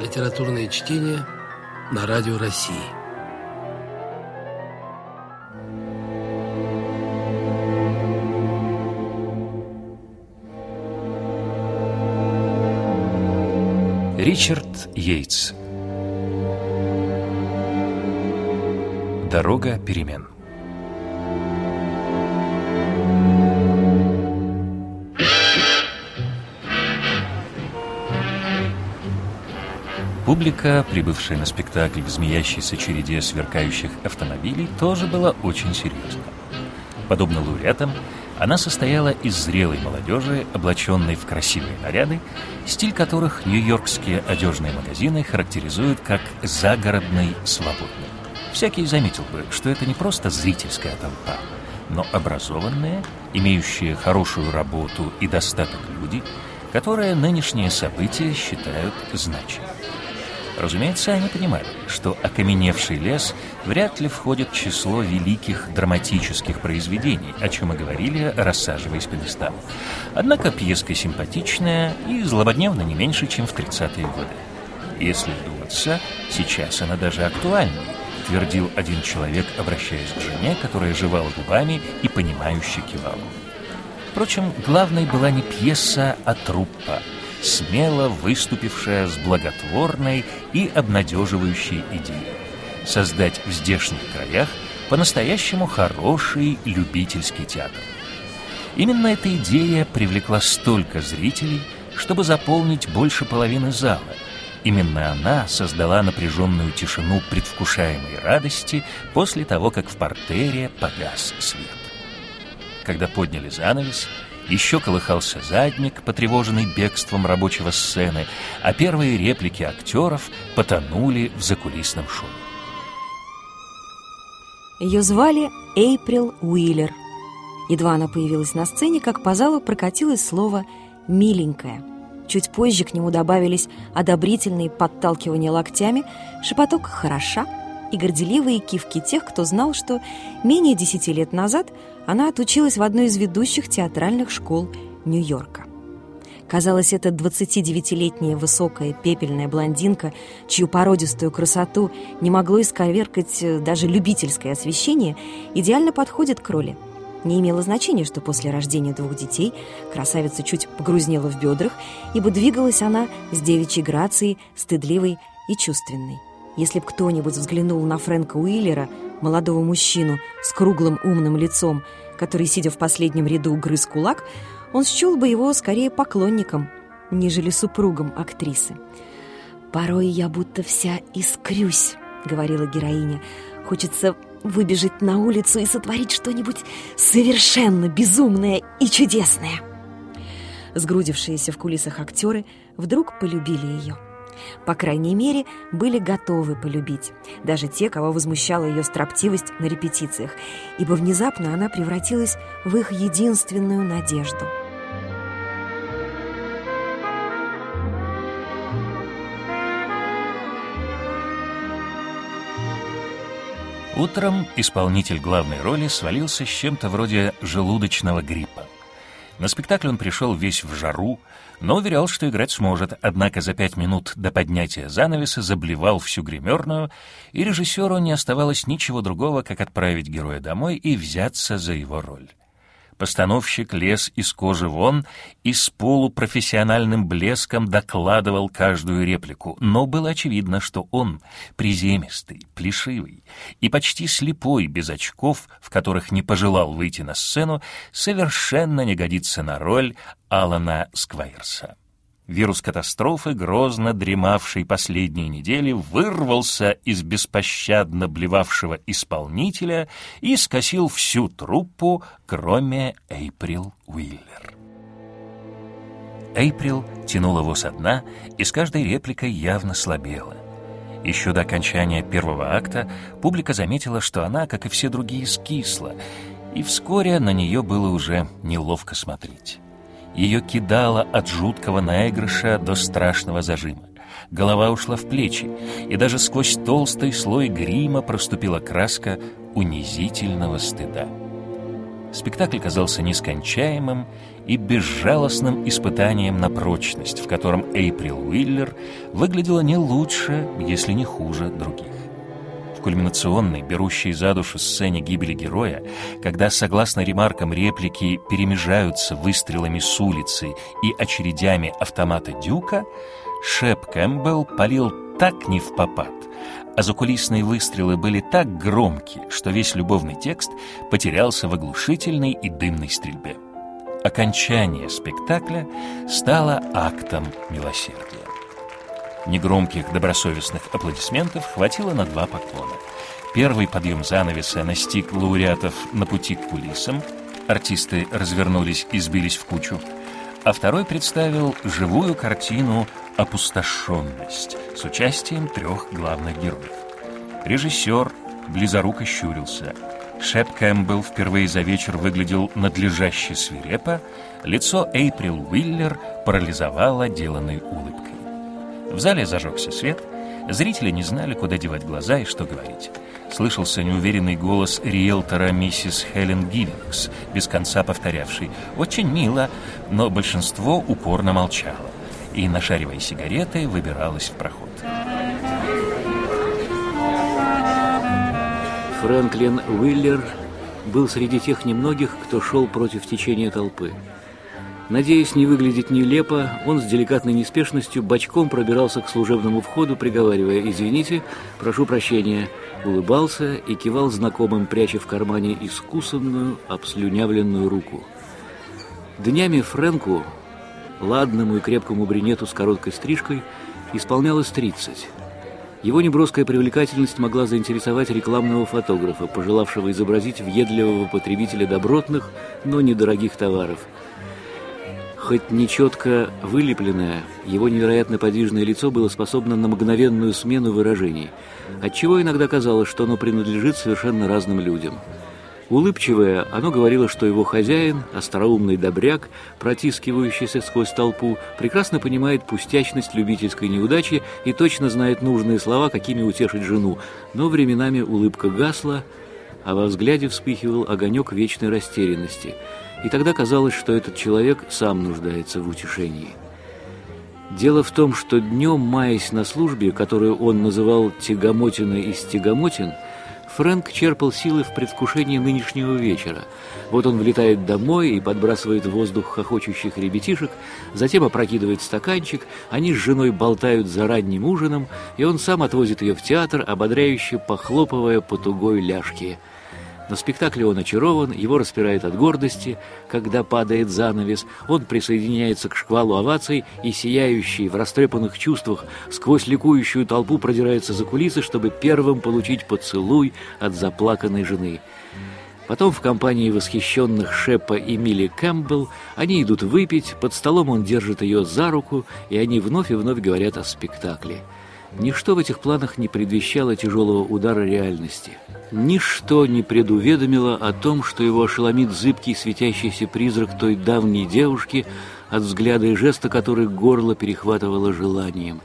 Литературное чтение на Радио России. Ричард Йейтс Дорога перемен Публика, прибывшая на спектакль в змеящейся череде сверкающих автомобилей, тоже была очень серьезна. Подобно лауреатам, она состояла из зрелой молодежи, облаченной в красивые наряды, стиль которых нью-йоркские одежные магазины характеризуют как «загородный свободный». Всякий заметил бы, что это не просто зрительская толпа, но образованные, имеющие хорошую работу и достаток люди, которые нынешние события считают значимыми. Разумеется, они понимали, что «Окаменевший лес» вряд ли входит в число великих драматических произведений, о чем мы говорили, рассаживаясь по местам. Однако пьеска симпатичная и злободневна не меньше, чем в 30-е годы. Если вдуматься, сейчас она даже актуальнее, твердил один человек, обращаясь к жене, которая жевала губами и понимающе кивала. Впрочем, главной была не пьеса, а труппа — смело выступившая с благотворной и обнадеживающей идеей создать в здешних краях по-настоящему хороший любительский театр. Именно эта идея привлекла столько зрителей, чтобы заполнить больше половины зала. Именно она создала напряженную тишину предвкушаемой радости после того, как в портере погас свет. Когда подняли занавес, еще колыхался задник, потревоженный бегством рабочего сцены, а первые реплики актеров потонули в закулисном шуме. Ее звали Эйприл Уиллер. Едва она появилась на сцене, как по залу прокатилось слово «миленькая». Чуть позже к нему добавились одобрительные подталкивания локтями, шепоток «хороша», и горделивые кивки тех, кто знал, что менее десяти лет назад она отучилась в одной из ведущих театральных школ Нью-Йорка. Казалось, эта 29-летняя высокая пепельная блондинка, чью породистую красоту не могло исковеркать э, даже любительское освещение, идеально подходит к роли. Не имело значения, что после рождения двух детей красавица чуть погрузнела в бедрах, ибо двигалась она с девичьей грацией, стыдливой и чувственной. Если б кто-нибудь взглянул на Фрэнка Уиллера, молодого мужчину с круглым умным лицом, который, сидя в последнем ряду, грыз кулак, он счел бы его скорее поклонником, нежели супругом актрисы. «Порой я будто вся искрюсь», — говорила героиня. «Хочется выбежать на улицу и сотворить что-нибудь совершенно безумное и чудесное». Сгрудившиеся в кулисах актеры вдруг полюбили ее — по крайней мере, были готовы полюбить, даже те, кого возмущала ее строптивость на репетициях, ибо внезапно она превратилась в их единственную надежду. Утром исполнитель главной роли свалился с чем-то вроде желудочного гриппа. На спектакль он пришел весь в жару, но уверял, что играть сможет, однако за пять минут до поднятия занавеса заблевал всю гримерную, и режиссеру не оставалось ничего другого, как отправить героя домой и взяться за его роль. Постановщик лез из кожи вон и с полупрофессиональным блеском докладывал каждую реплику, но было очевидно, что он приземистый, плешивый и почти слепой, без очков, в которых не пожелал выйти на сцену, совершенно не годится на роль Алана Сквайрса. Вирус катастрофы, грозно дремавший последние недели, вырвался из беспощадно блевавшего исполнителя и скосил всю труппу, кроме Эйприл Уиллер. Эйприл тянула его со дна и с каждой репликой явно слабела. Еще до окончания первого акта публика заметила, что она, как и все другие, скисла, и вскоре на нее было уже неловко смотреть. Ее кидало от жуткого наигрыша до страшного зажима. Голова ушла в плечи, и даже сквозь толстый слой грима проступила краска унизительного стыда. Спектакль казался нескончаемым и безжалостным испытанием на прочность, в котором Эйприл Уиллер выглядела не лучше, если не хуже других. В кульминационной, берущей за душу сцене гибели героя, когда, согласно ремаркам реплики, перемежаются выстрелами с улицы и очередями автомата Дюка, Шеп Кэмпбелл полил так не в попад, а закулисные выстрелы были так громкие, что весь любовный текст потерялся в оглушительной и дымной стрельбе. Окончание спектакля стало актом милосердия. Негромких добросовестных аплодисментов хватило на два поклона. Первый подъем занавеса настиг лауреатов на пути к кулисам, артисты развернулись и сбились в кучу, а второй представил живую картину «Опустошенность» с участием трех главных героев. Режиссер близоруко щурился. Шеп Кэмпбелл впервые за вечер выглядел надлежаще свирепо, лицо Эйприл Уиллер парализовало деланной улыбкой. В зале зажегся свет, зрители не знали, куда девать глаза и что говорить. Слышался неуверенный голос риэлтора миссис Хелен Гивингс, без конца повторявший «Очень мило», но большинство упорно молчало и, нашаривая сигареты, выбиралась в проход. Фрэнклин Уиллер был среди тех немногих, кто шел против течения толпы. Надеясь не выглядеть нелепо, он с деликатной неспешностью бочком пробирался к служебному входу, приговаривая «Извините, прошу прощения», улыбался и кивал знакомым, пряча в кармане искусанную, обслюнявленную руку. Днями Фрэнку, ладному и крепкому брюнету с короткой стрижкой, исполнялось 30. Его неброская привлекательность могла заинтересовать рекламного фотографа, пожелавшего изобразить въедливого потребителя добротных, но недорогих товаров. Хоть нечетко вылепленное, его невероятно подвижное лицо было способно на мгновенную смену выражений, отчего иногда казалось, что оно принадлежит совершенно разным людям – Улыбчивое, оно говорило, что его хозяин, остроумный добряк, протискивающийся сквозь толпу, прекрасно понимает пустячность любительской неудачи и точно знает нужные слова, какими утешить жену, но временами улыбка гасла, а во взгляде вспыхивал огонек вечной растерянности. И тогда казалось, что этот человек сам нуждается в утешении. Дело в том, что днем, маясь на службе, которую он называл «тягомотиной из тягомотин», Фрэнк черпал силы в предвкушении нынешнего вечера. Вот он влетает домой и подбрасывает в воздух хохочущих ребятишек, затем опрокидывает стаканчик, они с женой болтают за ранним ужином, и он сам отвозит ее в театр, ободряюще похлопывая по тугой ляжке – на спектакле он очарован, его распирает от гордости, когда падает занавес, он присоединяется к шквалу оваций и, сияющий в растрепанных чувствах, сквозь ликующую толпу продирается за кулисы, чтобы первым получить поцелуй от заплаканной жены. Потом в компании восхищенных Шеппа и Милли Кэмпбелл они идут выпить, под столом он держит ее за руку, и они вновь и вновь говорят о спектакле. Ничто в этих планах не предвещало тяжелого удара реальности. Ничто не предуведомило о том, что его ошеломит зыбкий светящийся призрак той давней девушки, от взгляда и жеста которой горло перехватывало желанием.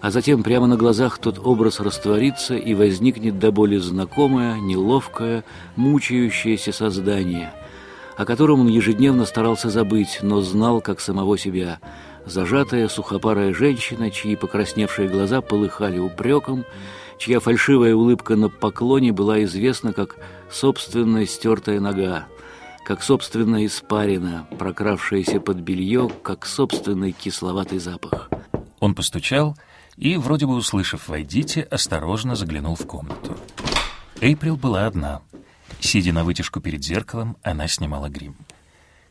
А затем прямо на глазах тот образ растворится и возникнет до боли знакомое, неловкое, мучающееся создание, о котором он ежедневно старался забыть, но знал как самого себя – зажатая сухопарая женщина, чьи покрасневшие глаза полыхали упреком, чья фальшивая улыбка на поклоне была известна как собственная стертая нога, как собственная испарина, прокравшаяся под белье, как собственный кисловатый запах. Он постучал и, вроде бы услышав «войдите», осторожно заглянул в комнату. Эйприл была одна. Сидя на вытяжку перед зеркалом, она снимала грим.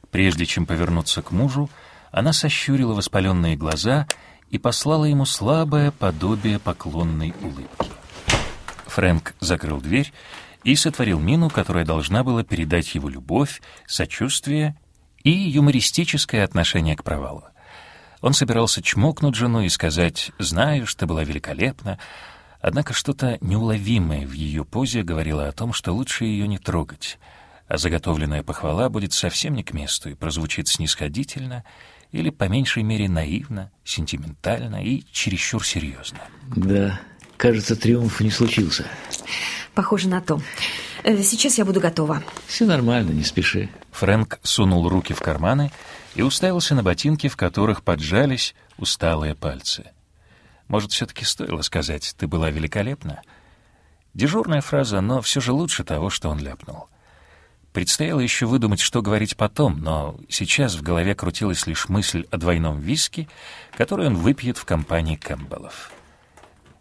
Прежде чем повернуться к мужу, она сощурила воспаленные глаза и послала ему слабое подобие поклонной улыбки. Фрэнк закрыл дверь и сотворил мину, которая должна была передать его любовь, сочувствие и юмористическое отношение к провалу. Он собирался чмокнуть жену и сказать «Знаю, что была великолепна», однако что-то неуловимое в ее позе говорило о том, что лучше ее не трогать, а заготовленная похвала будет совсем не к месту и прозвучит снисходительно или, по меньшей мере, наивно, сентиментально и чересчур серьезно. Да, кажется, триумф не случился. Похоже на то. Э, сейчас я буду готова. Все нормально, не спеши. Фрэнк сунул руки в карманы и уставился на ботинки, в которых поджались усталые пальцы. Может, все-таки стоило сказать, ты была великолепна? Дежурная фраза, но все же лучше того, что он ляпнул. Предстояло еще выдумать, что говорить потом, но сейчас в голове крутилась лишь мысль о двойном виске, который он выпьет в компании Кэмпбеллов.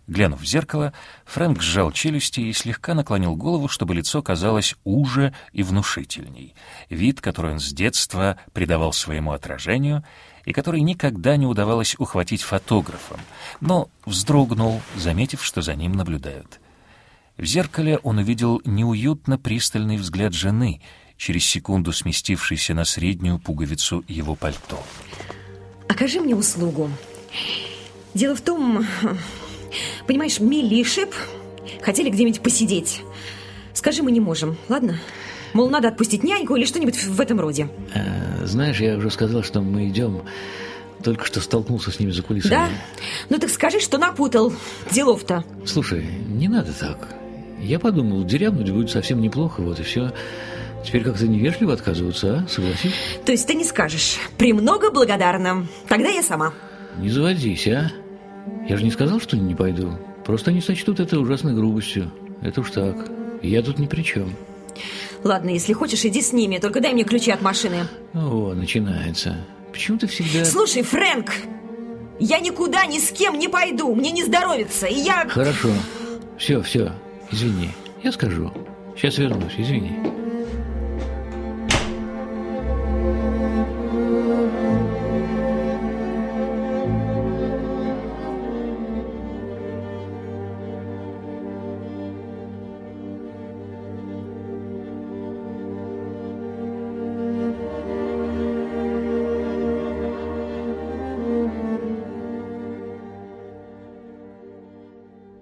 Глянув в зеркало, Фрэнк сжал челюсти и слегка наклонил голову, чтобы лицо казалось уже и внушительней. Вид, который он с детства придавал своему отражению и который никогда не удавалось ухватить фотографом, но вздрогнул, заметив, что за ним наблюдают. В зеркале он увидел неуютно пристальный взгляд жены, через секунду сместившийся на среднюю пуговицу его пальто. Окажи мне услугу. Дело в том, понимаешь, Милли и Шип хотели где-нибудь посидеть. Скажи, мы не можем, ладно? Мол, надо отпустить няньку или что-нибудь в этом роде. А, знаешь, я уже сказал, что мы идем. Только что столкнулся с ними за кулисами. Да? Ну так скажи, что напутал. Делов-то. Слушай, не надо так. Я подумал, дерябнуть будет совсем неплохо, вот и все. Теперь как-то невежливо отказываться, а? Согласись? То есть ты не скажешь. Премного благодарна. Тогда я сама. Не заводись, а? Я же не сказал, что не пойду. Просто они сочтут это ужасной грубостью. Это уж так. Я тут ни при чем. Ладно, если хочешь, иди с ними. Только дай мне ключи от машины. О, начинается. Почему ты всегда... Слушай, Фрэнк, я никуда ни с кем не пойду. Мне не здоровится, и я... Хорошо. Все, все. Извини, я скажу. Сейчас вернусь, извини.